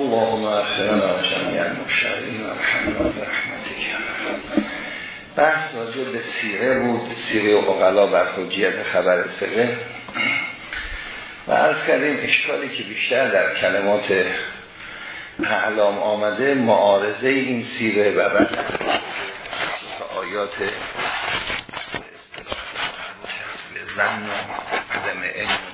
اللهم اغفرنا جميع المشترین و رحمنا برحمتك بحث راجع به سیره بود. سیره اقلا بر حجیت خبر سیره و از کردیم اشکالی که بیشتر در کلمات اعلام آمده معارضه این سیره و بعد آیات زن و عدم علم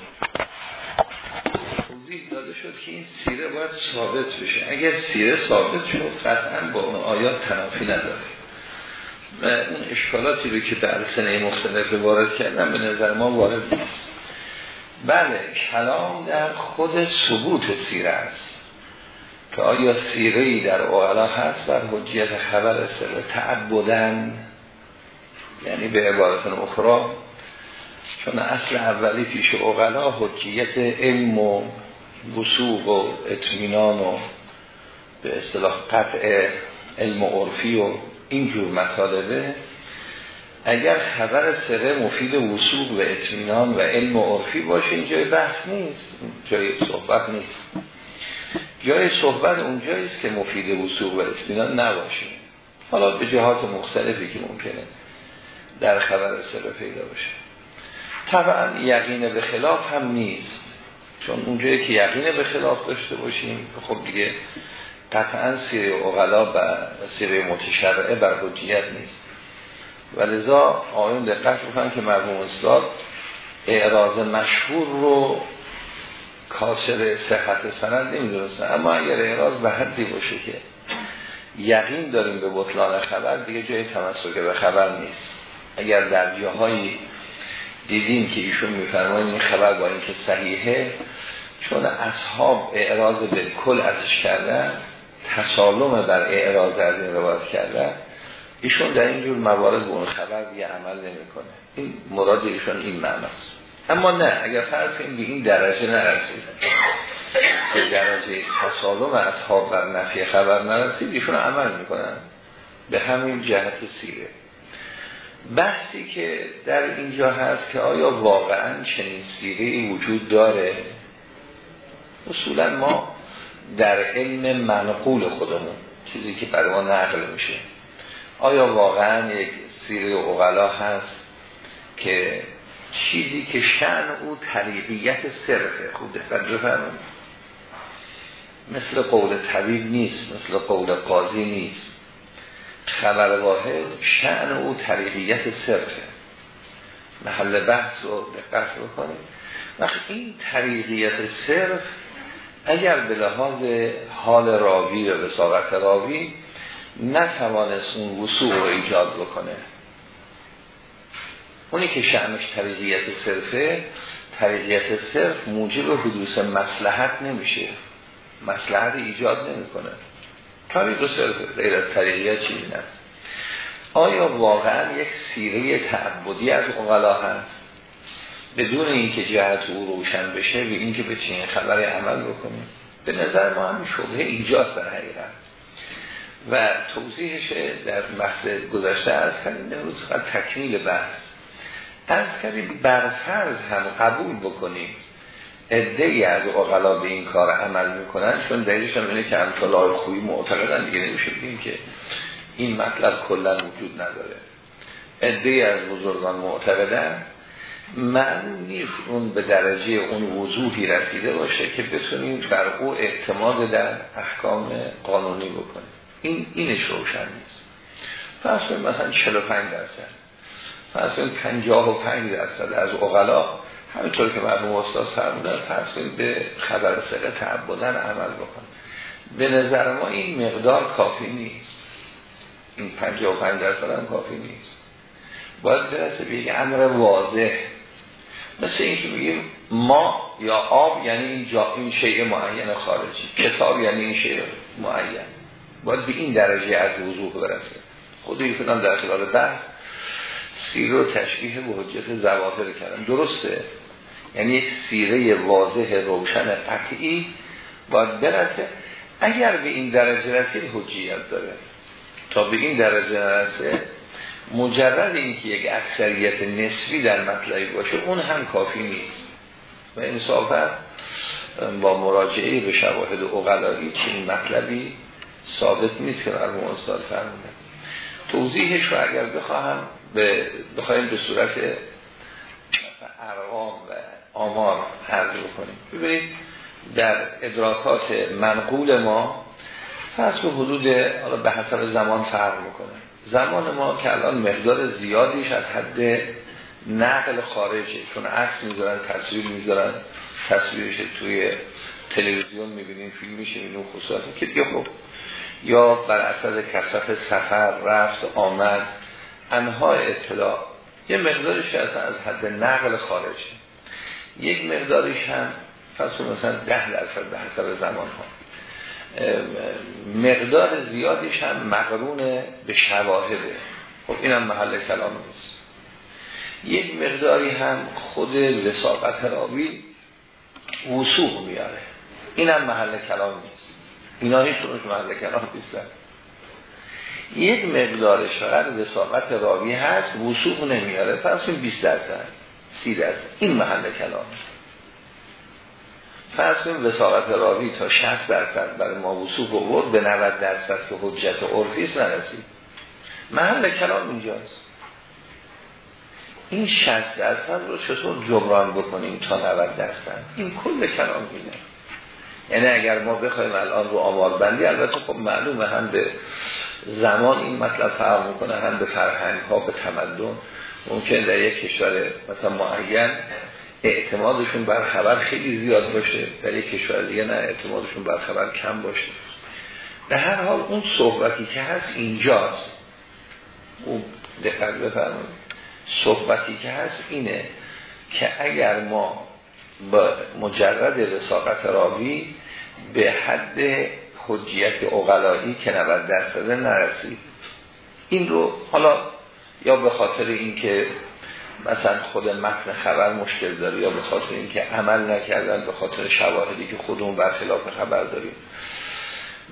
شد که این سیره باید ثابت بشه. اگر سیره ثابت شد قطعا با اون آیات تنافی نداره. و اون اشکالاتی رو که در سنه مختلف وارد کردن به نظر ما وارد نیست. بله کلام در خود ثبوت سیره است. که آیا سیره ای در اغلا هست بر حجیت خبر سر تعبدن یعنی به عبارت اخرى چون اصل اولی پیش اغلا حجیت علم و وسوق و اطمینان و به اصطلاح قطع علم و عرفی و اینجور مطالبه اگر خبر سره مفید وسوق و اطمینان و علم و عرفی باشه این جای بحث نیست جای صحبت نیست. جای صحبت اونجاییست که مفید وسوق و اطمینان نباشه. حالا به جهات مختلفی که ممکنه در خبر سره پیدا باشه. طبعا یقین به خلاف هم نیست. چون اونجایی که یقین به خلاف داشته باشیم خب دیگه قطعا سیره اغلا و سیره متشرعه بر حجیت نیست. و لذا آیون دقت بکنن که مرحوم اصلاح اعراض مشهور رو کاسر صحت سند نمی‌دونستن. اما اگر اعراض به حدی باشه که یقین داریم به بطلان خبر دیگه جای تمسک به خبر نیست. اگر در جاهایی دیدیم که ایشون میفرمایند این خبر با اینکه صحیحه چون اصحاب اعراض به کل ازش کردن تسالم بر اعراض از این روایت کردن ایشون در اینجور موارد به اون خبر دیگه عمل نمی‌کنه. این مراد ایشون این معناست. اما نه اگر فرض کنیم به این درجه نرسید به درجه تسالم اصحاب بر نفی خبر نرسید ایشون عمل می‌کنن. به همین جهت سیره. بحثی که در اینجا هست که آیا واقعا چنین سیره وجود داره؟ اصولا ما در علم منقول خودمون چیزی که برای ما نقل میشه. آیا واقعا یک سیره اغلا هست که چیزی که شن او طریقیت صرفه؟ خوب دقت بفرمایید. مثل قول طبیب نیست مثل قول قاضی نیست. خبر واحد شعن او طریقیت صرفه. محل بحث رو دقت بکنید وقت این طریقیت صرف اگر به لحاظ حال راوی و وساقت راوی نتوانست اون وصول رو ایجاد بکنه. اونی که شعنش طریقیت صرفه طریقیت صرف موجب حدوث مسلحت نمیشه. مسلحت ایجاد نمی‌کنه. طریق و صرف غیر از طریقیت چیزی نیست آیا واقعا یک سیره تعبدی از اغلا هست؟ بدون اینکه جهت او روشن بشه و اینکه به چین خبر عمل بکنیم به نظر ما هم شبه ایجاز در حقیقت. و توضیحش در بحث گذشته از کردیم امروز تکمیل بحث. از کردیم برفرض هم قبول بکنیم. ادهی از اقلا به این کار عمل می‌کنن چون دلیلش هم اینه که امثال خوبی معتقدن دیگه نمیشه بگیم که این مطلب کلا وجود نداره. ادهی از بزرگان معتقدن معلوم نیست اون به درجه اون وضوحی رسیده باشه که بتونیم بر او اعتماد در احکام قانونی بکنیم. این اینش روشن نیست. فرض مثلا 45 درصد. فرض 55 درصد از اغلا همینطور که مرحوم استاد فرمودن فرض به خبر سقه تعبدن عمل بکن. به نظر ما این مقدار کافی نیست. این 55 درصد هم کافی نیست. باید برسه به یک امر واضح. مثل این که بگیم ما یا آب یعنی این, جا این شیء معین خارجی. کتاب یعنی این شیء معین. باید به این درجه از وضوح برسه. خود ایشون در خلال بحث سیر رو تشبیه به حجت زواهر کردن. درسته؟ یعنی سیره واضح روشن قطعی باید برسه. اگر به این درجه رسید حجیت داره. تا به این درجه نرسه مجرد اینکه یک اکثریت نسبی در مطلعی باشه اون هم کافی نیست. و انصافا با مراجعه به شواهد اقلایی این مطلبی ثابت نیست که مرموم استاد فرمونه توضیحش رو اگر بخواهم به بخوایم به صورت ارقام و آمار عرض بکنیم. ببینید در ادراکات منقول ما پس به حدود به حسب زمان فرق می‌کنه. زمان ما که الان مقدار زیادیش از حد نقل خارجه چون عکس می‌ذارن تصویر می‌ذارن تصویرش توی تلویزیون می‌بینیم فیلم میشه اینو خصوصاتی که دیگه خب یا بر اثر کسرت سفر رفت آمد انها اطلاع یه مقدارش از از حد نقل خارجه. یک مقدارش هم فصل مثلا ده درصد به حسب زمان ها. مقدار زیادیش هم مقرون به شواهده. خب اینم محل کلام نیست. یک مقداری هم خود وساقت راوی وسوق میاره. اینم محل کلام نیست. اینا هیچ محل کلام نیستن. یک مقدار فقط وساقت راوی هست وسوق نمیاره. پس 20 درصد. 30 درصد این محل کلام. فرض کنیم وساقت راوی تا 60 درصد برای ما وصوف آورد به 90 درصد که حجت عرفی نرسید. محل کلام اینجاست. این 60 درصد رو چطور جبران بکنیم تا 90 درصد؟ این کل کلام اینه. یعنی اگر ما بخوایم الان رو آمار بندی البته خب معلومه هم به زمان این مطلب فرق می‌کنه هم به فرهنگ ها به تمدن. ممکن در یک کشور مثلا معین اعتمادشون بر خبر خیلی زیاد باشه در یک کشور دیگه نه اعتمادشون بر خبر کم باشه. به هر حال اون صحبتی که هست اینجاست. اون دقت بفرمایید. صحبتی که هست اینه که اگر ما با مجرد وساقت راوی به حد حجیت اقلایی که 90 درصد نرسید. این رو حالا یا به خاطر اینکه مثلا خود متن خبر مشکل داره یا به خاطر اینکه عمل نکردن به خاطر شواهدی که خودمون برخلاف خبر داریم.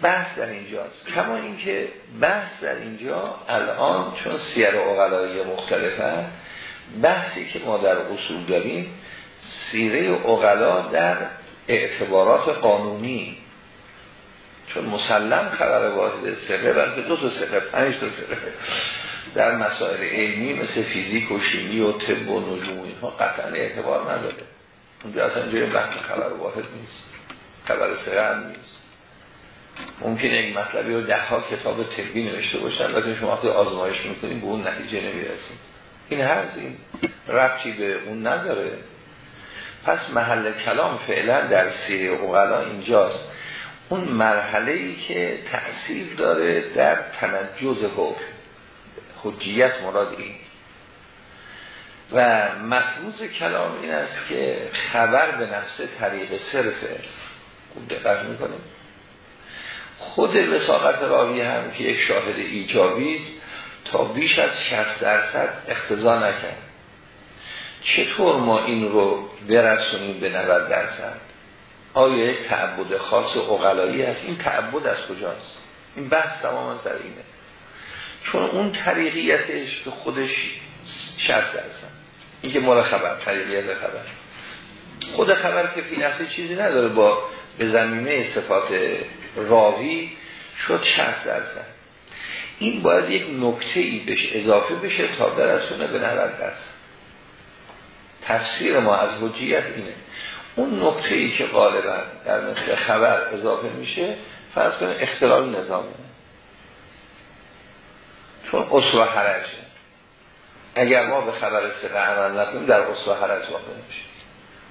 بحث در اینجاست. کما اینکه بحث در اینجا الان چون سیر اقلایی مختلفه بحثی که ما در اصول داریم سیره اقلا در اعتبارات قانونی. چون مسلم خبر واحد سقه بلکه دو تا سقه پنج تا سقه در مسائل علمی مثل فیزیک و شیمی و طب و نجوم اینها قطعا اعتبار نداره. اونجا اصلا جای بحث خبر واحد نیست. خبر سقه نیست. ممکن یک مطلبی رو ده ها کتاب طبی نوشته باشن لیکن شما وقتی آزمایش می‌کنیم به اون نتیجه نمی‌رسیم این هر این ربطی به اون نداره. پس محل کلام فعلا در سیره اغلا اینجاست. اون مرحله ای که تأثیر داره در تنجز حکم. حجیت مراد این. و مفروض کلام این است که خبر به نفس طریق صرفه خوب دقت می‌کنیم. خود وساقت راوی هم که یک شاهد ایجابی تا بیش از 60 درصد اختزا نکرد. چطور ما این رو برسونیم به 90 درصد؟ آیا یک تعبد خاص اقلایی هست این تعبد از کجاست؟ این بحث تماما سر اینه. چون اون طریقیتش به خودش 60 درصد این که مال خبر طریقیت خبر. خود خبر که فی نفسی چیزی نداره با به زمینه صفات راوی شد 60 درصد این باید یک نکته ای بهش اضافه بشه تا برسونه به 90 درصد تفسیر ما از حجیت اینه. اون نکته ای که غالبا در مثل خبر اضافه میشه فرض کنه اختلال نظامه. چون اصلا حرجه اگر ما به خبر سقه عمل نکنیم در اصلا حرج واقع میشه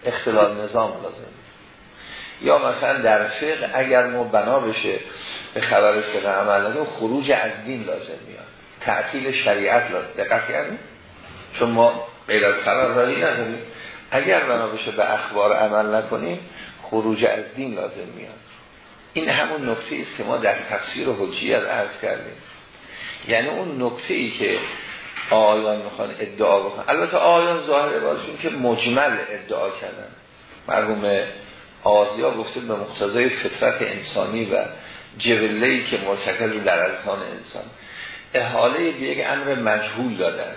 اختلال نظام لازم یا مثلا در فقه اگر ما بنا بشه به خبر سقه عمل نکنیم خروج از دین لازم میاد. تعطیل شریعت لازم. دقت کردیم چون ما غیر از خبر رایی نداریم. اگر بنا بشه به اخبار عمل نکنیم خروج از دین لازم میاد. این همون نکته است که ما در تفسیر حجیت عرض کردیم. یعنی اون نکته ای که آیان می‌خوان ادعا بکنن. البته آیان ظاهره بازشون که مجمل ادعا کردن. مرحوم آزیا گفته به مقتضای فطرت انسانی و جبلهی که مرتکز در اذهان انسان. احاله به یک امر مجهول دادن.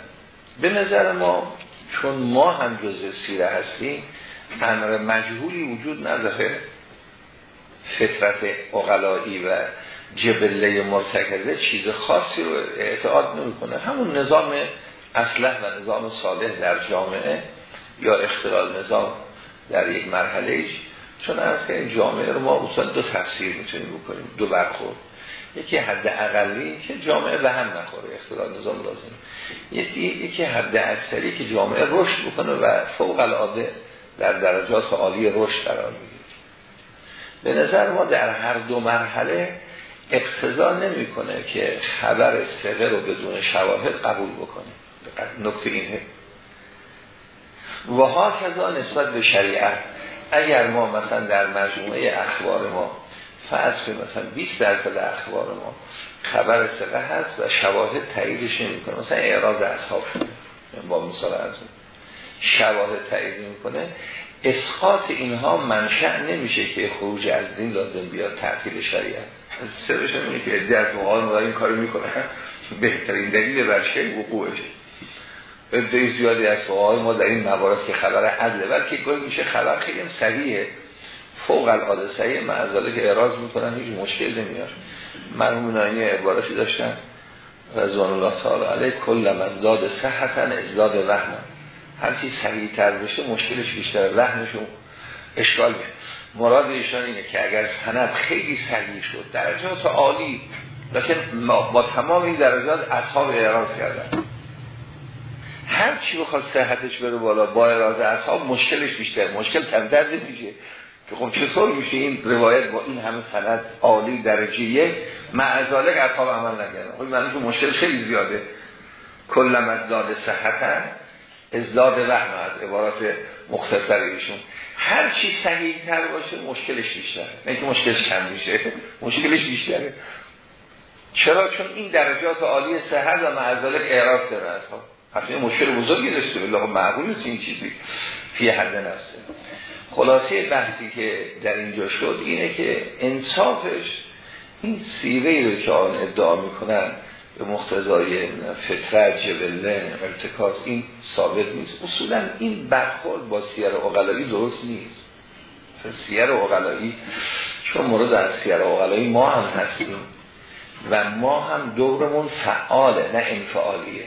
به نظر ما چون ما هم جزء سیره هستیم امر مجهولی وجود نداره. فطرت اقلایی و جبله مرتکزه چیز خاصی رو اعتقاد نمی‌کنه. همون نظام اصلح و نظام صالح در جامعه یا اختلال نظام در یک مرحله چون از این جامعه رو ما اصلا دو تفسیر می‌تونیم بکنیم دو برخورد. یکی حد اقلی که جامعه به هم نخوره اختلال نظام لازم. یکی یکی حد اکثری که جامعه رشد بکنه و فوق العاده در درجات عالی رشد قرار می‌گیره. به نظر ما در هر دو مرحله اقتضا نمی‌کنه که خبر سقه رو بدون شواهد قبول بکنه. نکته اینه. و ها کذا نسبت به شریعت اگر ما مثلا در مجموعه اخبار ما فرض مثلا 20 درصد اخبار ما خبر سقه هست و شواهد تاییدش نمی‌کنه. مثلا اعراض اصحاب با مثال از شواهد تایید می‌کنه اسقاط اینها منشأ نمیشه که خروج از دین لازم بیاد تعطیل شریعت. سرش اینه که ادعی از موقع این کارو می‌کنه بهترین دلیل بر شیء وقوعش ادعای زیادی از فقهای ما در این موارد که خبر عدله بلکه گاهی میشه خبر خیلی صحیحه. فوق العاده صحیح معذاله که اعراض می‌کنن هیچ مشکل نمیاد. مرحوم ناینی عبارتی داشتن. رضوان الله تعالی علیه. کل مزداد صحتن ازداد وهم هر چی تر بشه مشکلش بیشتره وهمشون اشکال میشه مراد ایشان اینه که اگر سند خیلی صحیح شد درجات عالی لیکن با تمام این درجات اصحاب اعراض کردن. هر چی بخواد صحتش بره بالا با اعراض اصحاب مشکلش بیشتر مشکل تندرد میشه که خب چطور میشه این روایت با این همه سند عالی درجه یک؟ معذالک اصحاب عمل نگردن خب معنی که مشکل خیلی زیاده. کلم از داد صحتن ازداد وهم از عبارات مختصر ایشون. هر چی صحیح تر باشه مشکلش بیشتره. نه که مشکلش کم میشه. مشکلش بیشتره. چرا؟ چون این درجات عالی صحت و معذالک اعراض داره. اصحاب حتی مشکل بزرگی داشته خب معقول نیست این چیزی. فی حد نفسه خلاصه بحثی که در اینجا شد اینه که انصافش این سیره رو که آن ادعا می‌کنن به مختزای فطرت جبله ارتکاز این ثابت نیست. اصولا این برخورد با سیر اقلایی درست نیست. سیر اقلایی چون مورد از سیر اقلایی ما هم هستیم و ما هم دورمون فعاله نه انفعالیه.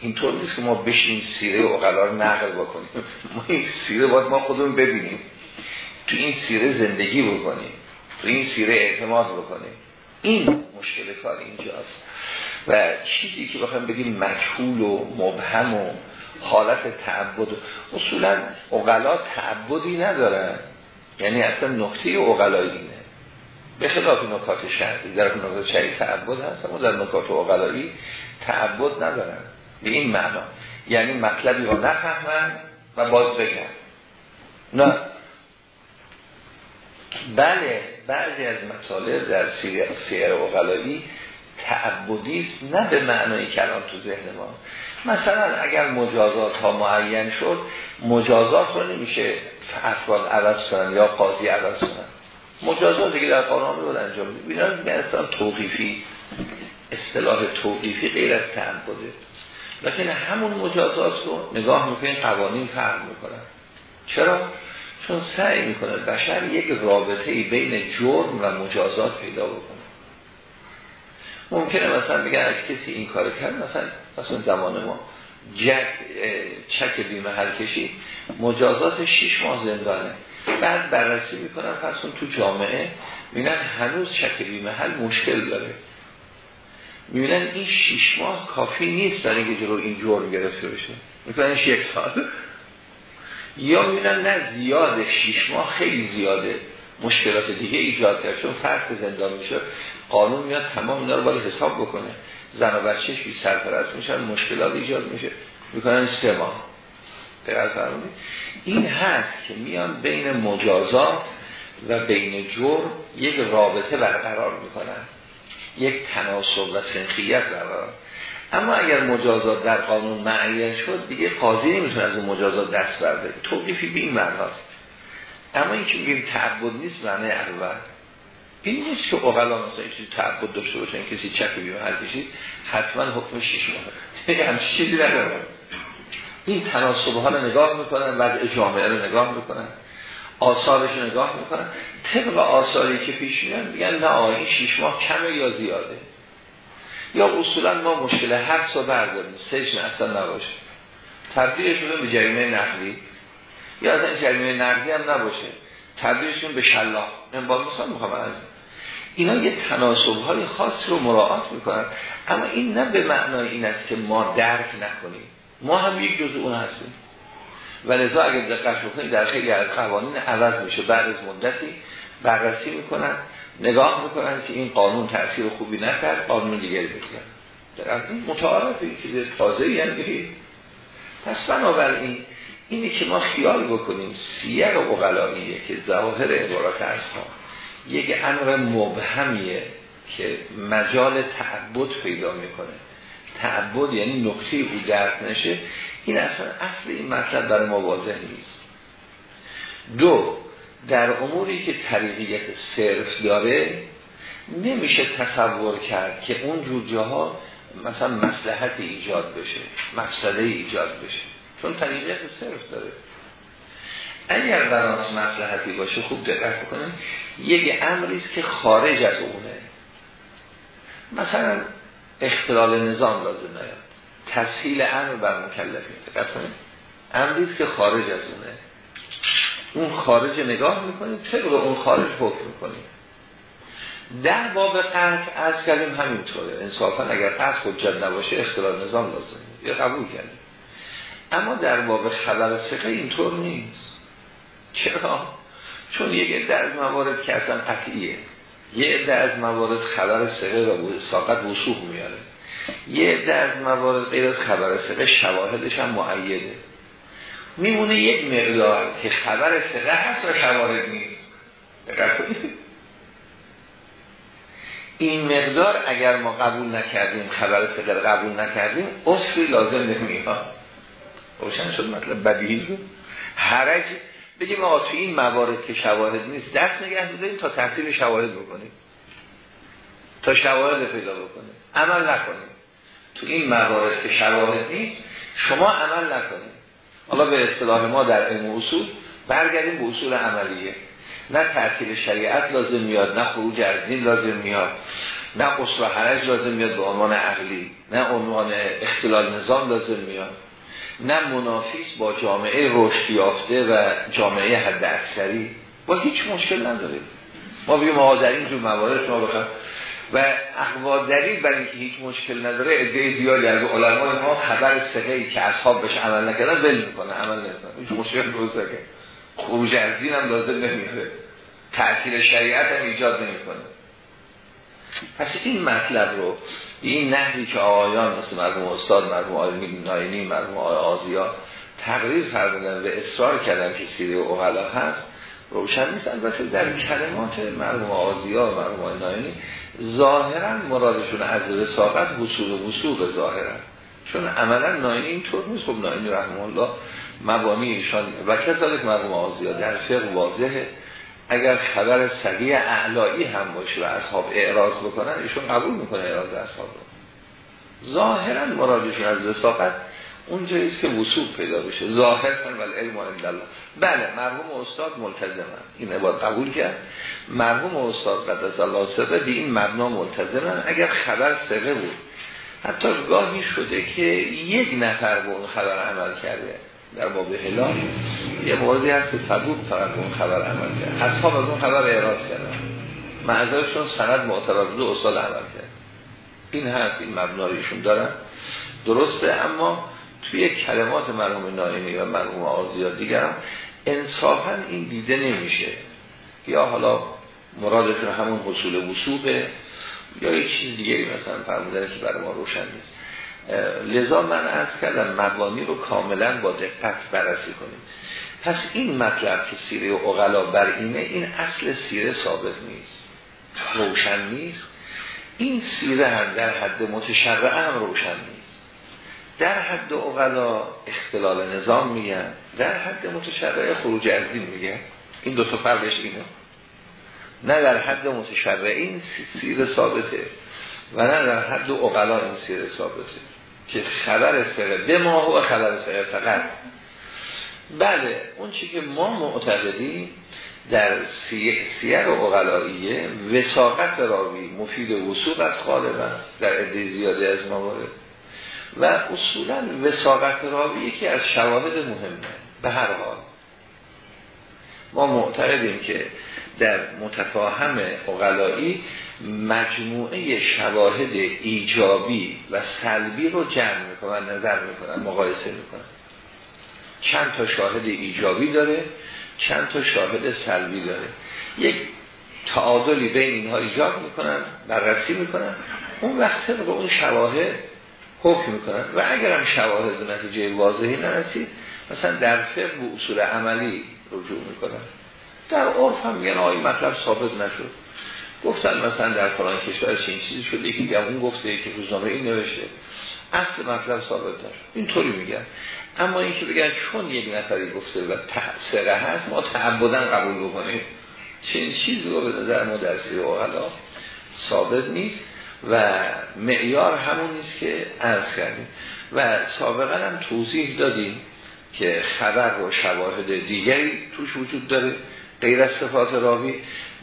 اینطور نیست که ما بشیم سیره اقلا رو نقل بکنیم. ما این سیره باید ما خودمون ببینیم. تو این سیره زندگی بکنیم. تو این سیره اعتماد بکنیم. این مشکل کار اینجاست. و چیزی که بخوایم بگیم مجهول و مبهم و حالت تعبد اصولا اقلا تعبدی ندارن. یعنی اصلا نقطه اقلایی اینه. به خلاف نکات شرطی در نکات شرعی تعبد هست اما در نکات اقلایی تعبد ندارن. به این معنا. یعنی مطلبی رو نفهمن و باز بگن. نه. بله بعضی از مطالب در سیر اقلایی تعبدی است نه به معنای کلام تو ذهن ما. مثلا اگر مجازات ها معین شد مجازات رو نمیشه افراد عوض کنن یا قاضی عوض کنن. مجازات دیگه در قانون رو انجام بینا میگن اصلا توقیفی اصطلاح توقیفی غیر از تعبده. لیکن همون مجازات رو نگاه می‌کنین قوانین فرق می‌کنن. چرا؟ چون سعی می‌کنه بشر یک رابطه ای بین جرم و مجازات پیدا بکنه. ممکنه مثلا بگن از کسی این کار کرد مثلا مثلا زمان ما. جک چک بیمحل کشی. مجازات 6 ماه زندانه. بعد بررسی می‌کنن پس تو جامعه می‌بینن هنوز چک بیمحل مشکل داره. می‌بینن این 6 ماه کافی نیست برای اینکه جلو این جرم گرفته بشه. میکننش یک سال. یا می‌بینن نه زیاده. 6 ماه خیلی زیاده. مشکلات دیگه ایجاد کرد. چون فرق زندان میشه قانون میاد تمام اینا رو باید حساب بکنه. زن و بچهش بی سرپرست میشن مشکلات ایجاد میشه. می‌کنن سه ماه. این هست که میان بین مجازات و بین جرم یک رابطه برقرار می‌کنن. یک تناسب و سنخیت برقرار. اما اگر مجازات در قانون معین شد دیگه قاضی نمی‌تونه از اون مجازات دست برده توقیفی به این معناست. اما این که میگیم تعبد نیست معنی اول. این نیست که اقلا مثلا چیزی تعبد داشته باشن کسی چک بیم هر کشید حتما حکم شیش ماه یعنی همچی چیزی نداره. این تناسب ها رو نگاه می‌کنن وضع جامعه رو نگاه می‌کنن آثارش رو نگاه می‌کنن. طبق آثاری که پیش میان میگن نه این شیش ماه کمه یا زیاده؟ یا اصولا ما مشکل حبس رو برداریم. سجن اصلا نباشه. تبدیلش به جریمه نقلی. یا اصلا جریمه نقلی هم نباشه. تبدیلشون به شلاق. من با مثال می‌خوام اینا یه تناسب های خاص رو مراعات می‌کنن. اما این نه به معنای این است که ما درک نکنیم. ما هم یک جزء اون هستیم. و لذا اگر دقت بکنید در خیلی از قوانین عوض میشه. بعد از مدتی بررسی می‌کنن نگاه می‌کنن که این قانون تاثیر خوبی نکرد قانون دیگری بگیرن در این متعارف این چیز تازه یعنی پس بنابراین اینی که ما خیال بکنیم سیر اقلاییه که ظاهر عبارات ها یک امر مبهمیه که مجال تعبد پیدا می‌کنه. تعبد یعنی نقطه او درک نشه. این اصلا اصل این مطلب برای ما واضح نیست. دو در اموری که طریقیت صرف داره نمیشه تصور کرد که اون جور جاها مثلا مسلحت ایجاد بشه مقصده ایجاد بشه. چون طریقیت صرف داره. اگر براس مسلحتی باشه خوب دقت بکنیم یک امریست که خارج از اونه. مثلا اختلال نظام لازم نیاد تسهیل امر بر مکلفین دقت امریست که خارج از اونه. اون خارج نگاه می‌کنیم طبق اون خارج حکم می‌کنیم در باب قطع از کردیم همینطوره. انصافا اگر قطع حجت نباشه اختلال نظام لازم یا قبول کردیم. اما در باب خبر سقه اینطور نیست. چرا؟ چون یک عده از موارد که اصلا قطعیه. یه عده از موارد خبر سقه و ساقت وصوح میاره. یه عده از موارد غیر از خبر سقه شواهدش هم معیده. میمونه یک مقدار که خبر سقه هست و شواهد نیست. این مقدار اگر ما قبول نکردیم خبر سقه قبول نکردیم اصلی لازم نمیاد. روشن شد مطلب؟ بدیهی حرج بگیم ما تو این موارد که شواهد نیست دست نگه میداریم تا تحصیل شواهد بکنیم. تا شواهد پیدا بکنیم. عمل نکنیم. تو این موارد که شواهد نیست شما عمل نکنیم. حالا به اصطلاح ما در علم اصول برگردیم به اصول عملیه. نه تحصیل شریعت لازم میاد نه خروج از دین لازم میاد نه قصر و حرج لازم میاد به عنوان عقلی نه عنوان اختلال نظام لازم میاد. نه منافیس با جامعه رشد یافته و جامعه حد اکثری با هیچ مشکل نداره. ما بگیم ما در این جور موارد شما بخوام. و اقوا دلیل برای اینکه هیچ مشکل نداره ادعای زیادی از علمای ما خبر ای که اصحاب بهش عمل نکردن ول می‌کنه عمل نمی‌کنه. هیچ مشکل روزه خروج از دین هم لازم نمیاره تأثیر شریعت هم ایجاد نمی‌کنه. پس این مطلب رو این نحوی که آقایان مثل مرحوم استاد مرحوم آقای ناینی مرحوم آقای آزیا تقریر فرمودن و اصرار کردن که سیره اغلا هست روشن نیست. البته در کلمات مرحوم آزیا و مرحوم آقای ناینی ظاهرا مرادشون از رساقت وصول و وصول ظاهرا چون عملا ناینی اینطور نیست. خب ناینی رحمه الله مبانی ایشان. و کذالک مرحوم آزیا در فقه واضحه. اگر خبر صحیح اعلایی هم باشه و اصحاب اعراض بکنن ایشون قبول می‌کنه اعراض اصحاب رو. ظاهرا مرادشون از رساقت اونجاییست که وصول پیدا بشه. ظاهر کن ولی علم الله. بله مرحوم استاد ملتزمن. این عباد قبول کرد. مرحوم استاد قدس الله سره به این مبنا ملتزمن. اگر خبر سره بود حتی گاهی شده که یک نفر به اون خبر عمل کرده. در باب هلال یه موردی هست که صدوق فقط اون خبر عمل کرد. اصحاب از اون خبر اعراض کردن معذرشون سند معتبر بوده استاد عمل کرد. این هست این مبناریشون دارن. درسته اما توی کلمات مرحوم نایمی و مرحوم آزیا دیگر انصافا این دیده نمیشه. یا حالا مرادتون همون حصول وصوبه یا یک چیز دیگری مثلا فرمودنه که برای ما روشن نیست. لذا من از کردم مبانی رو کاملا با دقت بررسی کنیم. پس این مطلب که سیره اغلا بر اینه این اصل سیره ثابت نیست. روشن نیست. این سیره هم در حد متشرعه هم روشن نیست. در حد اغلا اختلال نظام میگن در حد متشرعه خروج از دین میگن. این دو تا فرقش اینه. نه در حد متشرعه این سیره ثابته و نه در حد اغلا این سیره ثابته. که خبر سقه به ما و خبر سقه فقط. بله اون چی که ما معتقدیم در سیر و اغلائیه وساقت راوی مفید وسوق از غالبا در عده زیاده از موارد. و اصولا وساقت راوی یکی از شواهد مهمه به هر حال. ما معتقدیم که در متفاهم اغلایی مجموعه شواهد ایجابی و سلبی رو جمع می‌کنن نظر می‌کنن مقایسه می‌کنن چند تا شاهد ایجابی داره چند تا شاهد سلبی داره. یک تعادلی بین اینها ایجاد می‌کنن بررسی می‌کنن. اون وقت رو اون شواهد حکم می‌کنن. و اگر هم شواهد نتیجه واضحی نرسید مثلا در فقه به اصول عملی رجوع می‌کنن. در عرف هم میگن آقای مطلب ثابت نشد. گفتن مثلا در فلان کشور چین چیزی شده یکی دیگه اون گفته که روزنامه این نوشته. اصل مطلب ثابت نشد. اینطوری میگن. اما اینکه بگن چون یک نفری گفته و سره هست ما تعبدن قبول بکنیم. چنین چیزی رو به نظر ما در سیر اوغلا ثابت نیست و معیار همون نیست که عرض کردیم. و سابقا هم توضیح دادیم که خبر و شواهد دیگری توش وجود داره غیر از صفات راوی.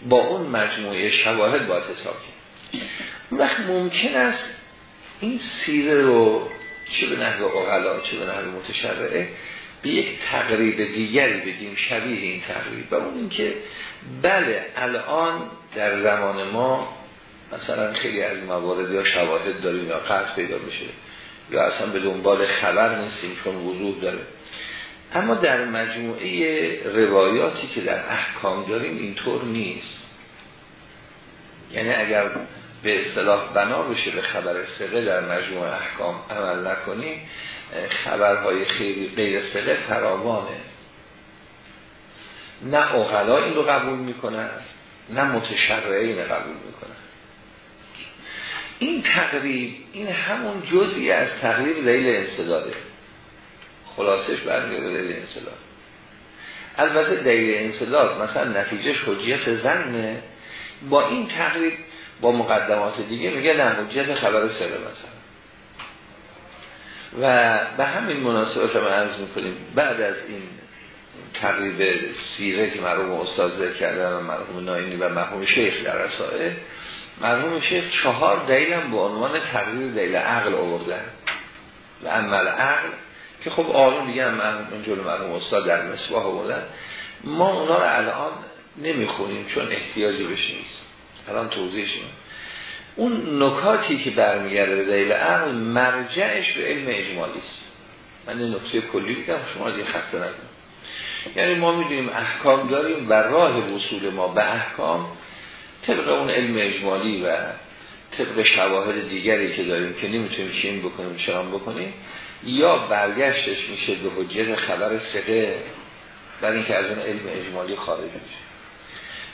با اون مجموعه شواهد باید حساب کنیم وقت ممکن است این سیره رو چه به نحو اغلا چه به نحو متشرعه به یک تقریب دیگری بگیم شبیه این تقریب. و اون اینکه بله الان در زمان ما مثلا خیلی از موارد یا شواهد داریم یا قصد پیدا بشه یا اصلا به دنبال خبر نیستیم چون وضوح داره. اما در مجموعه روایاتی که در احکام داریم اینطور نیست. یعنی اگر به اصطلاح بنا بشه به خبر سقه در مجموعه احکام عمل نکنیم خبرهای خیلی غیر سقه فراوانه. نه اغلا این رو قبول می‌کنن نه متشرعین قبول می‌کنن. این تقریب این همون جزئی از تقریب لیل انصداده. خلاصش برمیگه به انصداد البته دلیل انصداد مثلا نتیجه حجیت زنه. با این تقریب با مقدمات دیگه میگه نه حجیت خبر سره مثلا. و به همین مناسبت هم عرض می‌کنیم بعد از این تقریب سیره که مرحوم استاد ذکر کردن و مرحوم ناینی و مرحوم شیخ در رسائه مرحوم شیخ چهار دلیل هم به عنوان تقریب دلیل عقل آوردن. و عمل عقل که خب آقایون دیگه هم من جلو مرحوم استاد در مصباح آوردن ما اونا رو الان نمی‌خونیم چون احتیاجی بشه نیست. الان توضیحش اون نکاتی که برمیگرده به دلیل عقل مرجعش به علم اجمالی من این نکته کلی بگم شما دیگه خسته نکنم یعنی ما می‌دونیم احکام داریم و راه وصول ما به احکام طبق اون علم اجمالی و طبق شواهد دیگری که داریم که نمی‌تونیم چین بکنیم چرام بکنیم. یا برگشتش میشه به حجت خبر سقه برای اینکه از اون علم اجمالی خارج میشه.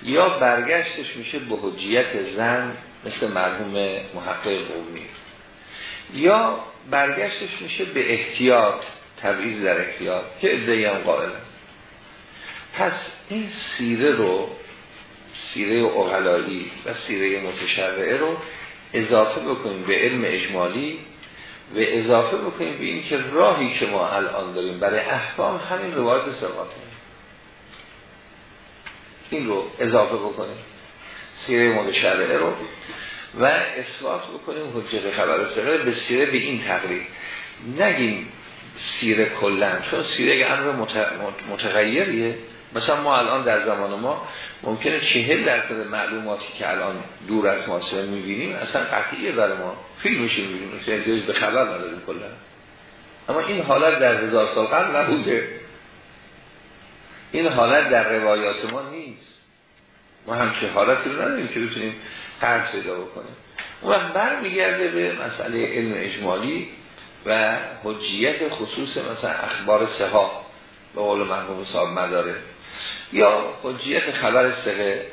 یا برگشتش میشه به حجیت زن مثل مرحوم محقق قومی. یا برگشتش میشه به احتیاط تبعیض در احتیاط که ادهی هم قائلن پس این سیره رو سیره اغلایی و سیره متشرعه رو اضافه بکنیم به علم اجمالی. و اضافه بکنیم به این که راهی که ما الان داریم برای احکام همین روایت ثباته این رو اضافه بکنیم. سیره متشرعه رو. و اثبات بکنیم حجت خبر سره به سیره به این تقریب نگیم سیره کلن چون سیره امر متغیریه. مثلا ما الان در زمان ما ممکنه چهل درصد معلوماتی که الان دور از ماسه می‌بینیم اصلا قطعیه برای ما. فیلمشو می‌بینیم احتیاج به خبر نداریم کلا. اما این حالت در هزار سال قبل نبوده. این حالت در روایات ما نیست. ما همچه حالتی رو نداریم که بتونیم قرض پیدا بکنیم. اون وقت برمیگرده به مسئله علم اجمالی و حجیت خصوص مثلا اخبار سها به قول مرحوم صاحب مداره. یا حجیت خبر سقه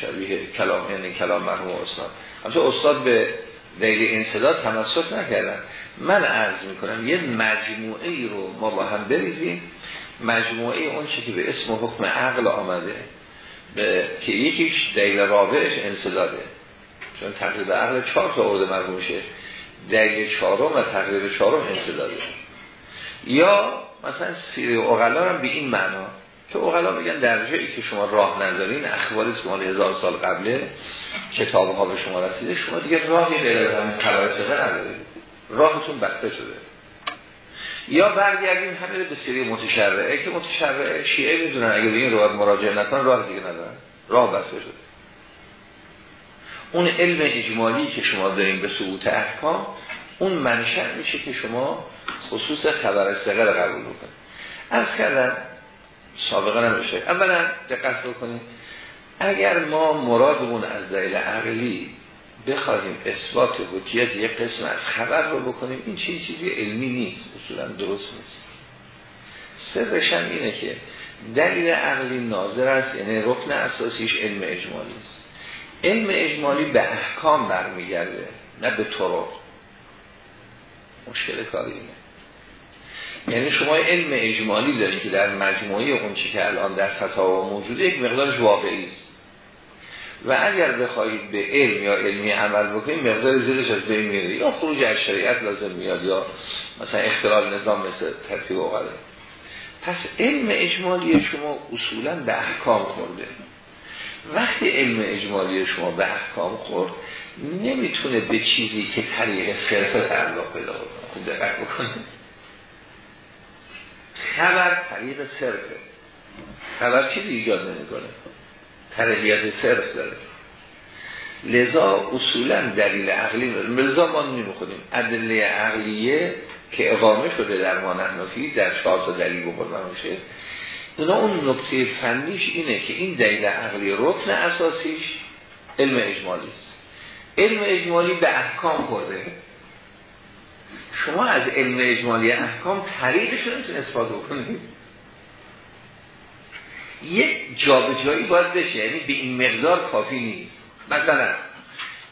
شبیه کلام یعنی کلام مرحوم استاد. همچه استاد به دلیل انصداد تمسک نکردن. من عرض می‌کنم یه مجموعه ای رو ما با هم بریزیم. مجموعه اون چی که به اسم حکم عقل آمده به که یکیش دلیل رابعش انصداده چون تقریب عقل چهار تا عرض مرحومشه دلیل چهارم و تقریر چهارم انصداده یا مثلا سیره اغلا هم به این معنا که اغلا میگن در جایی که شما راه ندارین اخباری که هزار سال قبله کتاب ها به شما رسیده شما دیگه راهی غیر از همین ندارید. راهتون بسته شده. یا برگردیم همه به سیره متشرعه که متشرعه شیعه می‌دونن اگه به این روایت مراجعه نکنن راه دیگه ندارن. راه بسته شده. اون علم اجمالی که شما داریم به ثبوت احکام اون منشأ میشه که شما خصوص خبر استقل قبول بکنید. از کردم سابقا نمیشه. اولا دقت بکنید اگر ما مرادمون از دلیل عقلی بخواهیم اثبات حجیت یک قسم از خبر رو بکنیم این چیزی چیزی علمی نیست اصولا درست نیست. سرش هم اینه که دلیل عقلی ناظر است یعنی رکن اساسیش علم اجمالی است. علم اجمالی به احکام برمیگرده نه به طرق. مشکل کاری اینه. یعنی شما علم اجمالی دارید که در مجموعه اون چی که الان در فتاوا موجوده یک مقدارش واقعی است. و اگر بخواهید به علم یا علمی عمل بکنید مقدار زیرش از بین میره. یا خروج از شریعت لازم میاد یا مثلا اختلال نظام مثل ترتیب اوقاده پس علم اجمالی شما اصولا به احکام خورده. وقتی علم اجمالی شما به احکام خورد نمی‌تونه به چیزی که طریق صرف تعلق پیدا کنه دقت بکنید. خبر طریق صرفه خبر چیزی ایجاد نمی‌کنه. تربیت صرف داره. لذا اصولا دلیل عقلی لذا ما نمی‌خونیم. ادله عقلیه که اقامه شده در ما نحنفی در چهار دلیل بقربان میشه. اونا اون نکته فنیش اینه که این دلیل عقلی رکن اساسیش علم اجمالی است. علم اجمالی به احکام خورده. شما از علم اجمالی احکام طریقش رو نمیتون اثبات بکنید. یک جابجایی باید بشه یعنی به این مقدار کافی نیست. مثلا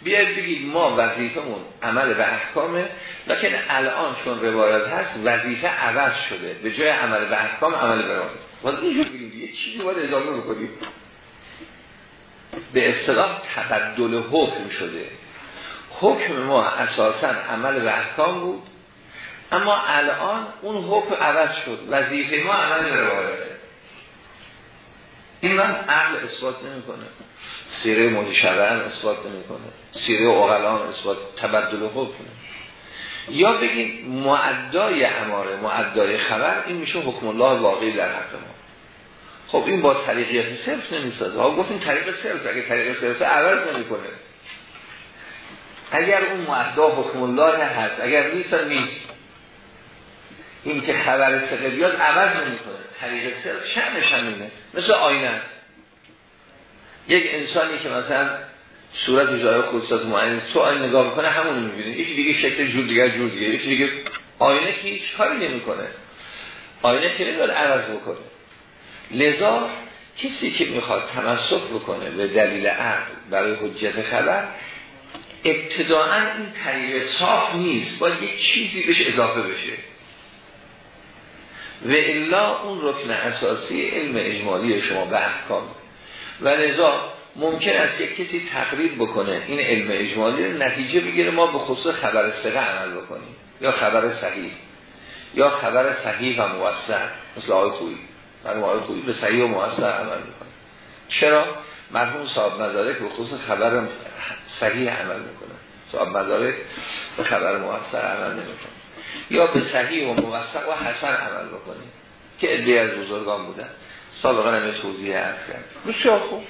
بیاید بگید ما وظیفمون عمل به احکامه لکن الان چون روایت هست وظیفه عوض شده. به جای عمل به احکام عمل به روایت. باید اینجور بگید یه چیزی باید اضافه بکنیم به اصطلاح تبدل حکم شده. حکم ما اساسا عمل به احکام بود. اما الان اون حکم عوض شد. وظیفه ما عمل روایته این من عقل اثبات نمی‌کنه. سیره متشبهن اثبات نمی‌کنه. سیره اغلان اثبات تبدل حکم. یا بگید معدای اماره معدای خبر این میشه حکم الله واقعی در حق ما. خب این با طریقیت صرف نمی‌سازه. ها گفتیم طریق صرف اگه طریق صرف عوض نمی‌کنه. اگر اون معدا حکم الله هست اگر نیست نیست. این که خبر سقه بیاد عوض نمی‌کنه. طریق صرف شعنش همینه مثل آینه. است یک انسانی که مثلا صورت جای خودسات معین تو آینه نگاه می‌کنه همون می‌بینه. یکی دیگه شکل جور دیگه جور دیگه یکی دیگه آینه که هیچ کاری نمی‌کنه. آینه که نمیاد عوض بکنه. لذا کسی که می‌خواد تمسک بکنه به دلیل عقل برای حجت خبر ابتداعا این طریق صاف نیست. باید یک چیزی بهش اضافه بشه. و الا اون رکن اساسی علم اجمالی شما به احکام. و لذا ممکن است یک کسی تقریب بکنه این علم اجمالی نتیجه بگیره ما به خصوص خبر سقه عمل بکنیم. یا خبر صحیح. یا خبر صحیح و موثر. مثل آقای خویی. مرحوم آقای خویی به صحیح و موثر عمل می‌کنه. چرا؟ مرحوم صاحب مزارک به خصوص خبر صحیح عمل می‌کنه. صاحب مزارک به خبر موثر عمل نمی‌کنه. یا به صحیح و موثق و حسن عمل بکنیم که ادعای از بزرگان بودن سابقا همه توضیح عرض کرد بسیار خوب.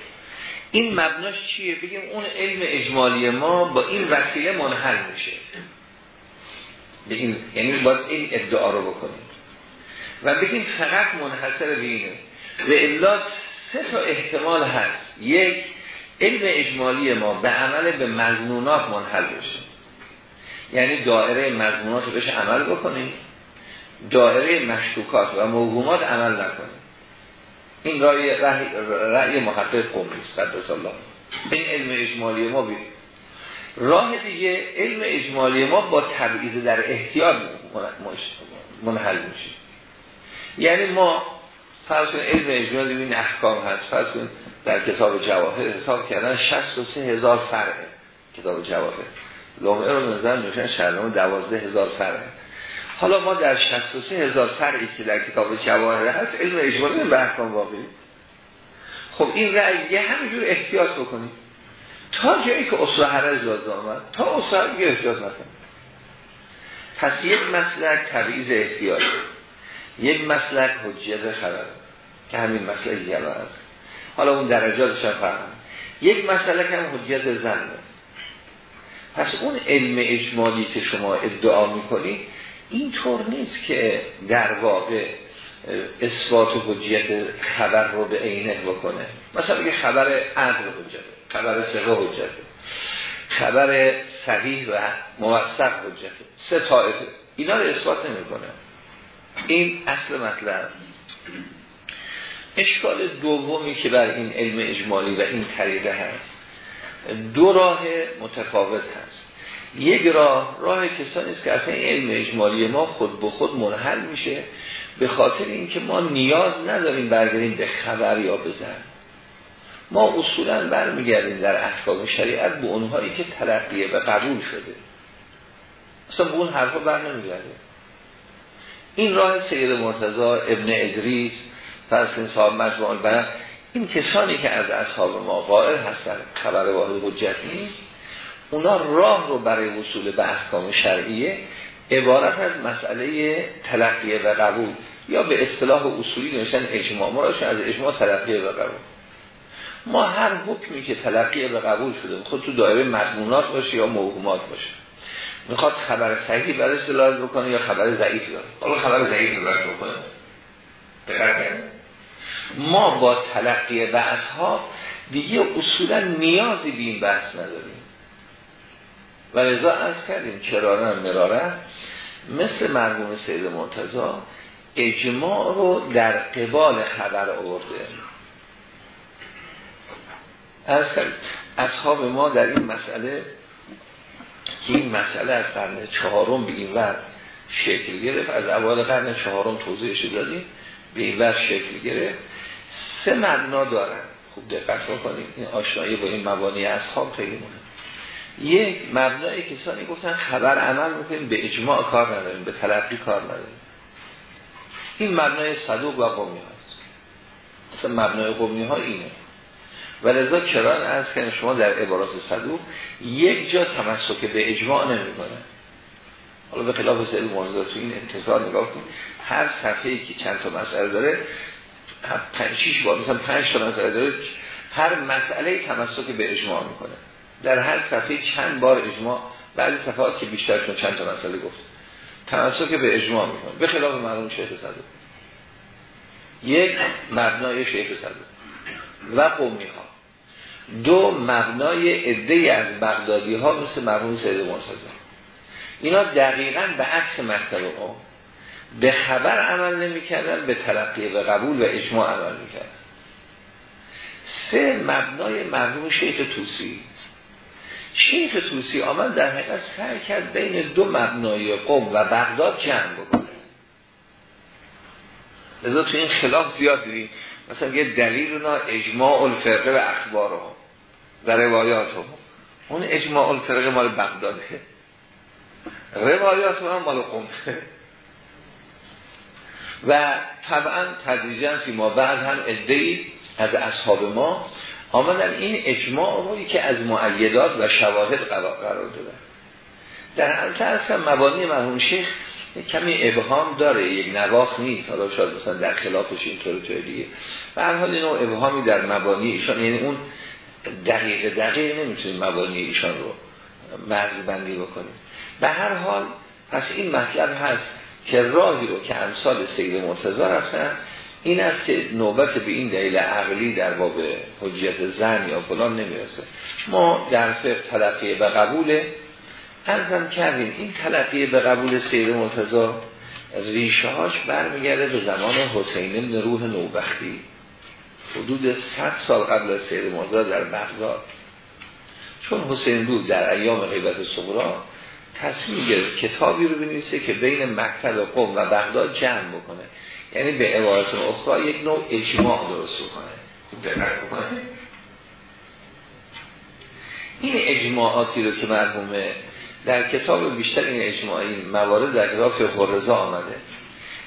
این مبناش چیه؟ بگیم اون علم اجمالی ما با این وسیله منحل میشه. به این یعنی باید این ادعا رو بکنیم. و بگیم فقط منحصر بینه و الا سه تا احتمال هست. یک علم اجمالی ما به عمل به مزنونات منحل بشه. یعنی دائره مضمونات رو بهش عمل بکنیم. دائره مشکوکات و موهومات عمل نکنیم. این رأی, رأی محقق قومی است قدس الله. این علم اجمالی ما بید راه دیگه علم اجمالی ما با تبعیض در احتیاط منحل میشه. یعنی ما فرض کنید علم اجمالی این احکام هست. فرض کنید در کتاب جواهر حساب کردن 63 هزار فرعه. کتاب جواهر. لومه رو نظر نوشن شهرنامه دوازده هزار فرق حالا ما در 63 هزار فرقی که در کتاب جواهر هست علم اجمالی به احکام واقعی. خب این رأی یه همینجور احتیاط بکنید. تا جایی که اصول حرج لازم آمد تا دیگه احتیاط نکنید پس یک مسلک تبعیض احتیاط. یک مسلک حجیت خبر که همین مسئله یلا هست. حالا اون درجاتش هم فهم یک مسئله هم حجیت زنه پس اون علم اجمالی که شما ادعا می‌کنید اینطور نیست که در واقع اثبات و حجیت خبر رو به عینه بکنه. مثلا یه خبر عدل حجته خبر سقه حجته خبر صحیح و موثق حجته سه طائفه. اینا رو اثبات نمی‌کنه. این اصل مطلب. اشکال دومی که بر این علم اجمالی و این طریقه هست دو راه متفاوت هست. یک راه راه کسانی است که اصلا علم اجمالی ما خود به خود منحل میشه به خاطر اینکه ما نیاز نداریم برگردیم به خبر یا بزن ما اصولا برمیگردیم در احکام شریعت به اونهایی که تلقیه و قبول شده. اصلا به اون حرفا بر نمیگرده این راه سید مرتضا ابن ادریس فرسین صاحب مجموع البرق این کسانی که از اصحاب ما قائل هستن خبر واحد حجت نیست اونا راه رو برای وصول به احکام شرعیه عبارت از مسئله تلقیه و قبول یا به اصطلاح اصولی نوشتن اجماع. ما از اجماع تلقیه و قبول. ما هر حکمی که تلقیه و قبول شده خود تو دایره مضمونات باشه یا موهومات باشه. می‌خواد خبر صحیح برای دلالت بکنه یا خبر ضعیف داره حالا خبر ضعیف دلالت بکنه. ما با تلقی بحث ها دیگه اصولا نیازی به این بحث نداریم. و رضا از کردیم چراره مراره مثل مرموم سید مرتضا اجماع رو در قبال خبر آورده. از اصحاب ما در این مسئله این مسئله از قرن چهارم به این ور شکل گرفت. از اول قرن چهارم توضیحش دادیم. به این ور شکل گرفت. سه مبنا دارن. خوب دقت بکنید. این آشنایی با این مبانی اصحاب خیلی مهم یک مبنای کسانی گفتن خبر عمل می‌کنیم به اجماع کار نداریم به تلقی کار نداریم. این مبنای صدوق و قومی هست مثلا مبنای قومی ها اینه. و لذا کران از که شما در عبارات صدوق یک جا تمسک به اجماع نمی‌کنه. حالا به خلاف موضوع تو این انتظار نگاه کنید. هر صفحه‌ای که چند تا مسئله داره پنج شیش بار مثلا پنج تا مسئله داره هر مسئله تمسک به اجماع می‌کنه. در هر صفحه چند بار اجماع بعضی صفحات که بیشتر چون چند تا مسئله گفت تمسک به اجماع می‌کنه. به خلاف مرحوم شیخ صدوق. یک مبنای شیخ صدوق. و قومی ها. دو مبنای عده از بغدادی ها مثل مرحوم سید مرتضی. اینا دقیقا به عکس مکتب قوم به خبر عمل نمی‌کردن به تلقی و قبول و اجماع عمل می‌کردن. سه مبنای مرحوم شیخ توسی. شیخ توسی آمد در حقیقت سعی کرد بین دو مبنای قوم و بغداد جمع بکنه. لذا تو این خلاف زیاد دیدیم مثلا یه دلیل اونا اجماع الفرقه و اخبار هم و روایات هم. اون اجماع الفرقه مال بغداده. روایات هم مال قوم و طبعا تدریجا فی ما بعد هم ادهی از اصحاب ما آمدن این اجماع روی که از معیدات و شواهد قرار دادن. در حالت اصلا مبانی مرحوم شیخ کمی ابهام داره یک نواخ نیست. حالا شاید مثلا در خلافش اینطور توی دیگه. به هر حال اینو ابهامی در مبانی ایشان یعنی اون دقیق دقیق نمی‌تونیم مبانی ایشان رو مرز بندی بکنیم. به هر حال پس این مطلب هست که راهی رو که امثال سید مرتضی رفتن این است که نوبت به این دلیل عقلی در باب حجیت زن یا فلان نمی‌رسه. ما در تلقیه به قبول ارزم کردیم این تلقیه به قبول سید مرتضی ریشه هاش برمیگرده به زمان حسین ابن روح نوبختی. حدود 100 سال قبل از سید مرتضی در بغداد. چون حسین روح در ایام غیبت صغرا تصمیم گرفت کتابی رو بنویسه که بین مکتب قوم و بغداد جمع بکنه. یعنی به عبارت اخرى یک نوع اجماع درست بکنه. این اجماعاتی رو که مرحوم در کتاب بیشتر این اجماعی موارد در کتاب فقه آمده.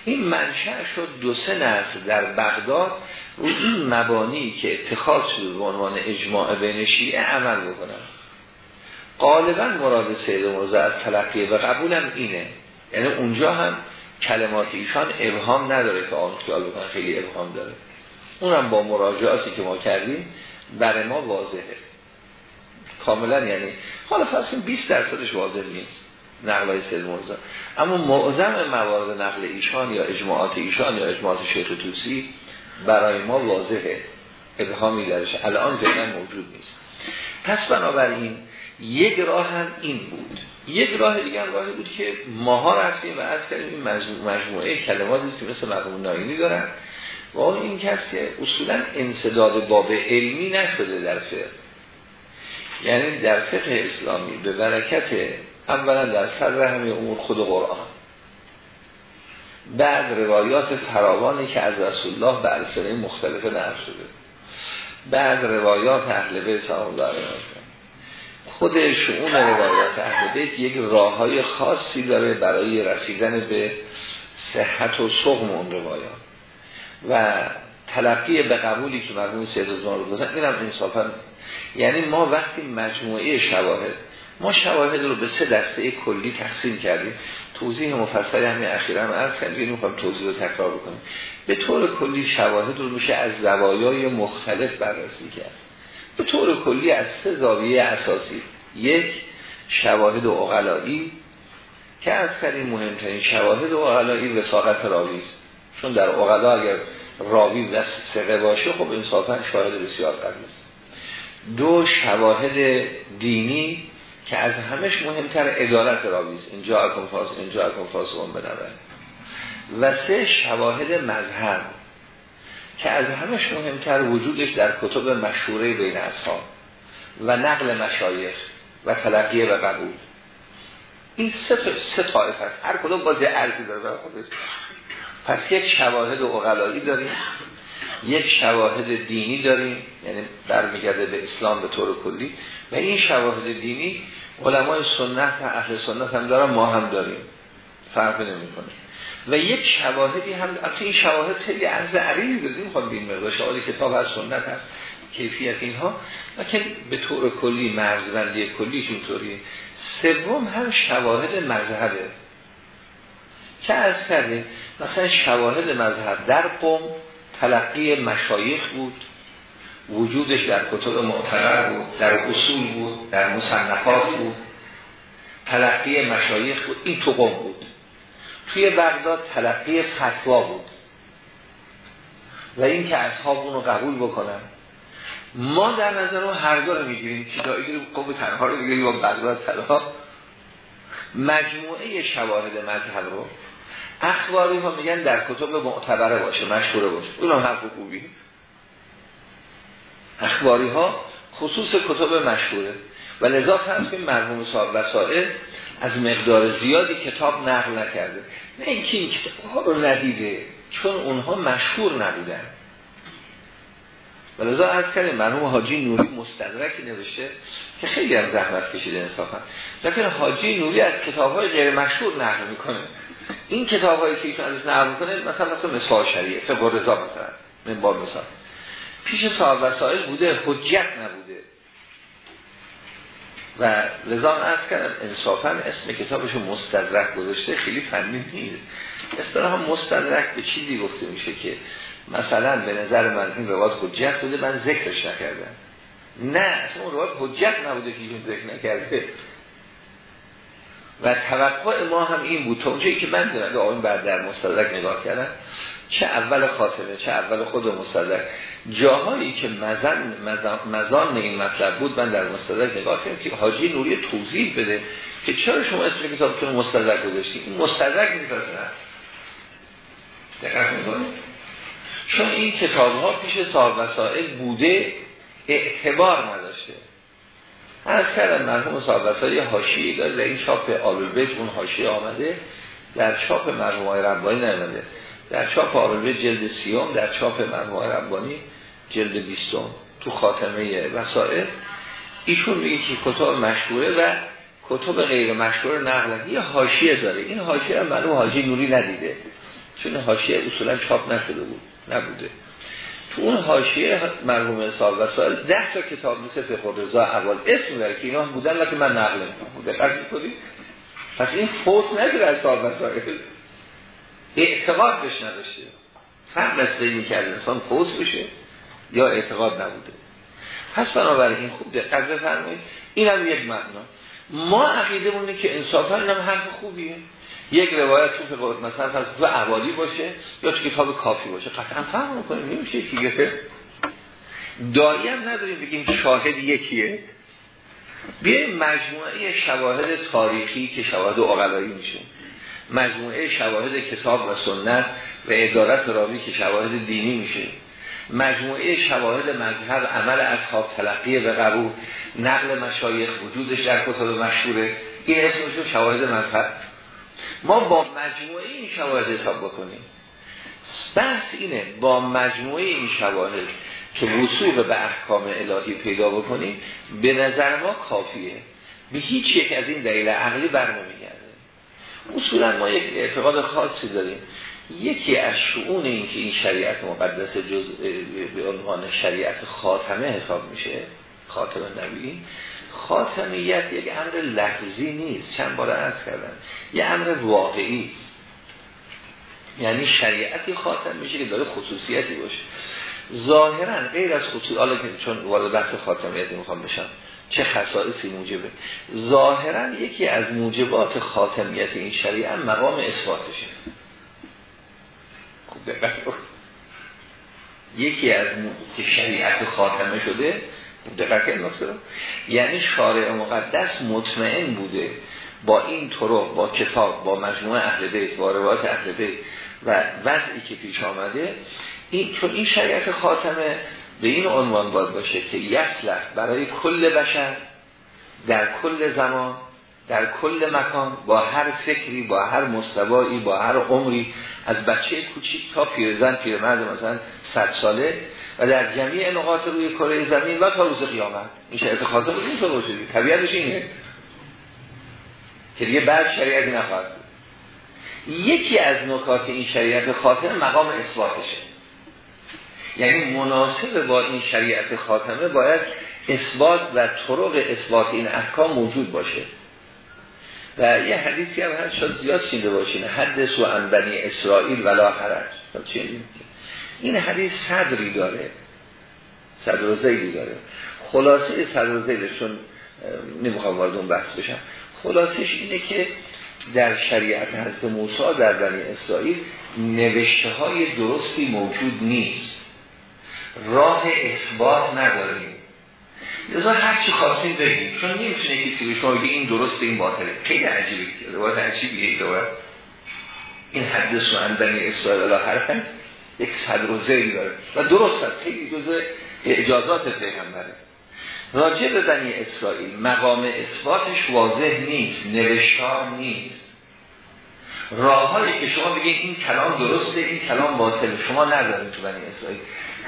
این منشأ شد دو سه نسل در بغداد و این مبانی که اتخاذ شد به عنوان اجماع بین شیعه عمل بکنن. غالبا مراد سید مرزا از تلقیه و قبولم اینه. یعنی اونجا هم کلمات ایشان ابهام نداره که آن خیال خیلی ابهام داره. اونم با مراجعاتی که ما کردیم برای ما واضحه. کاملا یعنی حالا فرض 20 درصدش واضح نیست نقلای سید مرزا. اما معظم موارد نقل ایشان یا اجماعات ایشان یا اجماعات شیخ توسی برای ما واضحه ابهامی درش. الان فعلا موجود نیست. پس بنابراین یک راه هم این بود. یک راه دیگر راهی بود که ماها رفتیم و از این مجموعه کلماتی که مثل مرحوم ناینی دارن. و اون این کس که اصولا انصداد باب علمی نشده در فقه. یعنی در فقه اسلامی به برکت اولا در سر همه امور خود قرآن. بعد روایات فراوانی که از رسول الله به السنه مختلف نقل شده. بعد روایات اهل بیت سلام علیه خود شعون روایات اهل بیت یک راه های خاصی داره برای رسیدن به صحت و سقم اون روایات. و تلقی به قبولی که مرمون سید رو گذن این انصافا یعنی ما وقتی مجموعه شواهد ما شواهد رو به سه دسته کلی تقسیم کردیم. توضیح مفصلی همین اخیرا هم عرض کردیم می‌خوام توضیح رو تکرار بکنیم به طور کلی شواهد رو میشه از زوایای مختلف بررسی کرد. به طور کلی از سه زاویه اساسی. یک شواهد و که از کردیم مهمترین شواهد و اقلایی وساقت راوی است. چون در اقلا اگر راوی و سقه باشه خب انصافا شاهد بسیار قوی است. دو شواهد دینی. که از همش مهمتر ادارت راوی است. اینجا اکنفاس اینجا اکنفاس اون بنابرد و سه شواهد مذهب که از همش مهمتر وجودش در کتب مشهوره بین اصحاب و نقل مشایخ و تلقیه و قبول. این سه, سه طایف هست هر کدوم باز ارزی داره برای خودش. پس یک شواهد اقلایی داریم. یک شواهد دینی داریم. یعنی برمیگرده به اسلام به طور کلی. و این شواهد دینی علمای سنت و اهل سنت هم دارن ما هم داریم. فرق نمی‌کنه. و یک شواهدی هم اصلا این شواهد خیلی عرض عریضی داریم خواهم بین مقدار شواهد کتاب از سنت هست. کیفیت اینها. لیکن به طور کلی مرزبندی کلیشون طوریه سوم هم شواهد مذهبه. که از کردیم؟ مثلا شواهد مذهب در قوم تلقی مشایخ بود. وجودش در کتب معتبر بود در اصول بود در مصنفات بود. تلقی مشایخ بود. این تو بود. توی بغداد تلقی فتوا بود. و این که اصحاب اونو قبول بکنن. ما در نظر هر دو رو می‌گیریم. چیزایی رو قوم تنها رو می‌گیریم با بغداد تنها. مجموعه شواهد مذهب رو اخباری ها میگن در کتب معتبره باشه مشهوره باشه. اون هم حرف خوبی اخباری ها خصوص کتب مشهوره. و لذا فرض کنیم مرحوم صاحب وسائل از مقدار زیادی کتاب نقل نکرده. نه اینکه این کتاب ها رو ندیده چون اونها مشهور نبودن. و لذا از کردیم مرحوم حاجی نوری مستدرکی نوشته که خیلی هم زحمت کشیده انصافا. لیکن حاجی نوری از کتاب های غیر مشهور نقل می‌کنه. این کتاب هایی که ایشون ازش نقل می‌کنه مثلا مثلا مثال شریعه فقه رضا مثلا من باب مثال. پیش صاحب وسائل بوده حجت نبوده. و لذا از کردم انصافا اسم کتابش مستدرک گذاشته خیلی فنی نیست. اصطلاحا مستدرک به چیزی گفته میشه که مثلا به نظر من این روایت حجت بوده من ذکرش نکردم. نه اصلا اون روایت حجت نبوده که این ذکر نکرده. و توقع ما هم این بود تا که من دارم آقایون بعد در مستدرک نگاه کردم چه اول خاطره چه اول خود مستدرک. جاهایی که مزن مزان این مطلب بود من در مستدرک نگاه کردم که حاجی نوری توضیح بده که چرا شما اسم کتابتون مستدرک گذاشتید؟ این مستدرک نیست اصلا چون این کتاب ها پیش صاحب وسائل بوده اعتبار نداشته. عرض کردم مرحوم صاحب وسائل یه حاشیه داره در این چاپ آل البیت اون حاشیه آمده در چاپ مرحوم های ربانی نیامده در چاپ آل البیت جلد سی‌ام در چاپ مرحوم های ربانی جلد بیستم تو خاتمه وسائل ایشون میگه که کتاب مشهوره و کتب غیر مشهور نقل یه حاشیه داره. این حاشیه هم مرحوم حاجی نوری ندیده. چون حاشیه اصولا چاپ نشده بود نبوده. تو اون حاشیه مرحوم سال و سال ده تا کتاب مثل فقه رضا اول اسم داره که اینا بودن لکه من نقل بوده دقت پس این فوت نداره از سال و سال اعتقاد بهش نداشته. فرق از این که از انسان فوت بشه یا اعتقاد نبوده. پس بنابراین خوب دقت بفرمایید. این هم یک معنا ما عقیده مونه که انصافا این هم حرف خوبیه. یک روایت تو فقه مثلا از دو اوالی باشه یا تو کتاب کافی باشه. قطعا فهم می‌کنیم نمیشه که دایی هم نداریم بگیم شاهد یکیه. بیایم مجموعه شواهد تاریخی که شواهد اقلایی میشه. مجموعه شواهد کتاب و سنت و ادارت راوی که شواهد دینی میشه. مجموعه شواهد مذهب عمل اصحاب تلقیه به قبول نقل مشایخ وجودش در کتاب مشهوره. این اسمشون شواهد مذهب؟ ما با مجموعه این شواهد حساب بکنیم. بحث اینه با مجموعه این شواهد که وصول به احکام الهی پیدا بکنیم به نظر ما کافیه. به هیچ یک از این دلیل عقلی برنمیگرده. اصولا ما یک اعتقاد خاصی داریم. یکی از شعون این که این شریعت مقدس جز به عنوان شریعت خاتمه حساب میشه خاتمه نبی خاتمیت یک امر لحظی نیست چند بار عرض کردم یه امر واقعی. یعنی شریعتی خاتم میشه که داره خصوصیتی باشه. ظاهرا غیر از خصوص حالا که چون وارد بحث خاتمیتی می‌خوام بشم چه خصائصی موجبه؟ ظاهرا یکی از موجبات خاتمیت این شریعت مقام اثباتشه. خوب یکی از که شریعت خاتمه شده دقت یعنی شارع مقدس مطمئن بوده با این طرق با کتاب با مجموعه اهل بیت با روایات اهل بیت و وضعی که پیش آمده این چون این شریعت خاتمه به این عنوان باید باشه که یسلح برای کل بشر در کل زمان در کل مکان با هر فکری با هر مستوایی با هر عمری از بچه کوچیک تا پیرزن پیرمرد مثلا 100 ساله و در جمعی نقاط روی کره زمین و تا روز قیامت. این شریعت خاتمه اینطور باشه طبیعتش اینه که دیگه بعد شریعتی نخواهد یکی از نکات این شریعت خاتمه مقام اثباتشه. یعنی مناسب با این شریعت خاتمه باید اثبات و طرق اثبات این احکام موجود باشه. و یه حدیثی هم هست شاید زیاد شینده باشین. حد سو بنی اسرائیل ولا حرج. این حدیث صدری داره. صدر و زیدی داره. خلاصه صدر و زیدشون نمی‌خوام وارد اون بحث بشم. خلاصش اینه که در شریعت حضرت موسی در بنی اسرائیل نوشته های درستی موجود نیست. راه اثبات نداریم. لذا هر چی خواستیم بگیم چون نمی‌تونه کسی به شما این درست این باطله. خیلی عجیبه. روایت عجیبیه این این حدث و بنی اسرائیل الله حرفن یک صدر و داره. و درست هست. خیلی جزء اجازات پیغمبره. راجع به بنی اسرائیل مقام اثباتش واضح نیست. نوشتار نیست. راههایی که شما بگید این کلام درسته این کلام باطل شما ندارید تو بنی اسرائیل.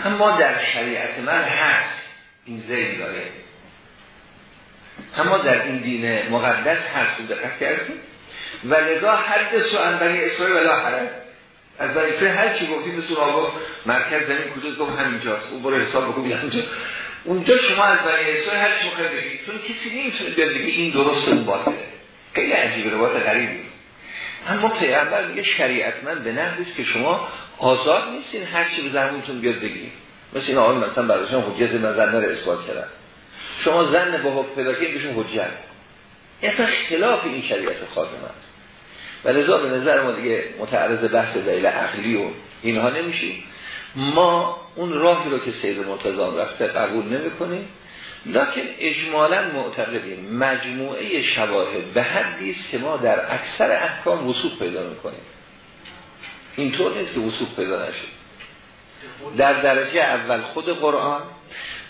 اما در شریعت من هست. این زیل داره. اما در این دین مقدس هست و دقت کردیم. و لذا حد سوان بنی اسرائیل ولا حرم از بنی هر چی گفتیم مثل آقا مرکز زمین کجاست؟ گفت همینجاست. اون برو حساب بکن اونجا. اونجا شما از بنی اسرائیل هر چی مخواهد بگید چون کسی نمی‌تونه بیاد این درست اون باطله. خیلی عجیبه روایت غریبی اما پیغمبر میگه شریعت من به نحوی که شما آزاد نیستین هر چی به زمینتون بیاد بگید. مثل این آقای مثلا برایشون حجت نظر نره اثبات کردن. شما زن به حکم پیدا کنید بهشون حجت. اصلا خلاف این شریعت خاتمه است. و لذا به نظر ما دیگه متعرض بحث دلیل عقلی و اینها نمیشیم. ما اون راهی رو که سید مرتضان رفته قبول نمی کنیم لکن اجمالا معتقدیم مجموعه شواهد به حدی است که ما در اکثر احکام وصول پیدا می‌کنیم. اینطور نیست که وصول پیدا نشد در درجه اول خود قرآن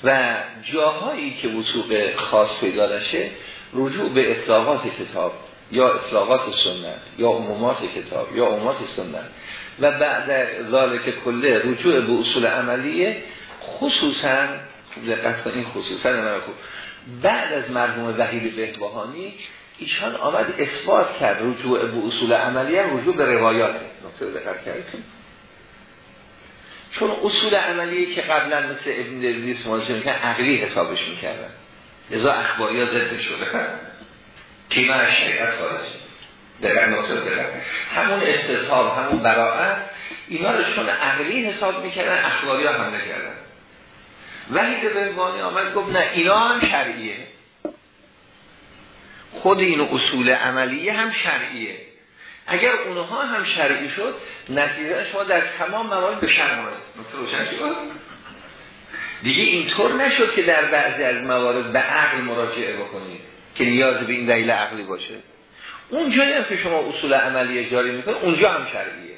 و جاهایی که وصول خاص پیدا نشه رجوع به اطلاقات کتاب یا اطلاقات سنت یا عمومات کتاب یا عمومات سنت. و بعد ذالک کله رجوع به اصول عملیه خصوصا دقت این خصوصا بعد از مرحوم وحید بهبهانی ایشان آمد اثبات کرد رجوع به اصول عملی هم رجوع به روایات. نقطه دقت کردیم چون اصول عملی که قبلا مثل ابن دلویس مواجه میکن عقلی حسابش می‌کردن. ازا اخباری ها ضد شده. کیما از شریعت خارج در نقطه همون استصحاب همون براعت اینا رو چون عقلی حساب می‌کردن اخباری ها هم نکردن وحید بهبانی آمد گفت نه اینا هم شرعیه. خود این اصول عملیه هم شرعیه. اگر اونها هم شرعی شد نتیجه شما در تمام موارد به شرع دیگه اینطور نشد که در بعضی از موارد به عقل مراجعه بکنید که نیاز به این دلیل عقلی باشه. اونجایی هم که شما اصول عملی جاری می‌کنید اونجا هم شرعیه.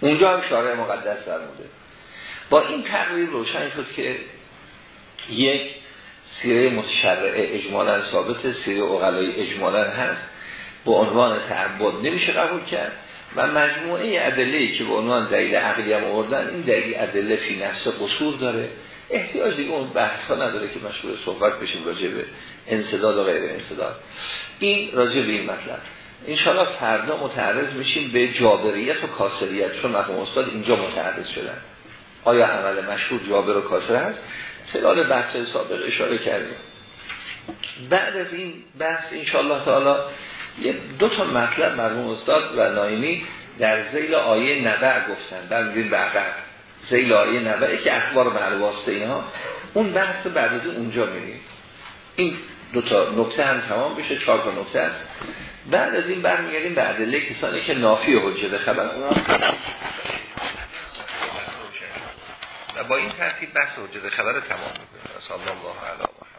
اونجا هم شارع مقدس فرموده. با این تقریب روشن شد که یک سیره متشرعه اجمالا ثابت سیره اقلای اجمالا هست. به عنوان تعبد نمیشه قبول کرد. و مجموعه ادله که به عنوان دلیل عقلی هم آوردن این دلیل ادله فی نفس قصور داره. احتیاج دیگه اون بحث ها نداره که مشغول صحبت بشیم راجع به انصداد و غیر انصداد این راجع به این مطلب. انشاءالله فردا متعرض میشیم به جابریت و کاسریت. چون مرحوم استاد اینجا متعرض شدن. آیا عمل مشهور جابر و کاسر هست؟ خلال بحث سابق اشاره کردیم. بعد از این بحث انشاءالله تعالی یه دو تا مطلب مرحوم استاد و نایمی در زیل آیه نبع گفتن. در به زیل آیه نبعه که اخبار معلواسته اینها اون بحث بعد از اونجا میریم. این دو تا نکته هم تمام بشه چهار تا نکته بعد از این برمیگردیم به ادله کسانی که نافی حجت خبر. و با این ترتیب بحث حجت خبر تمام می‌کنه صلی الله علیه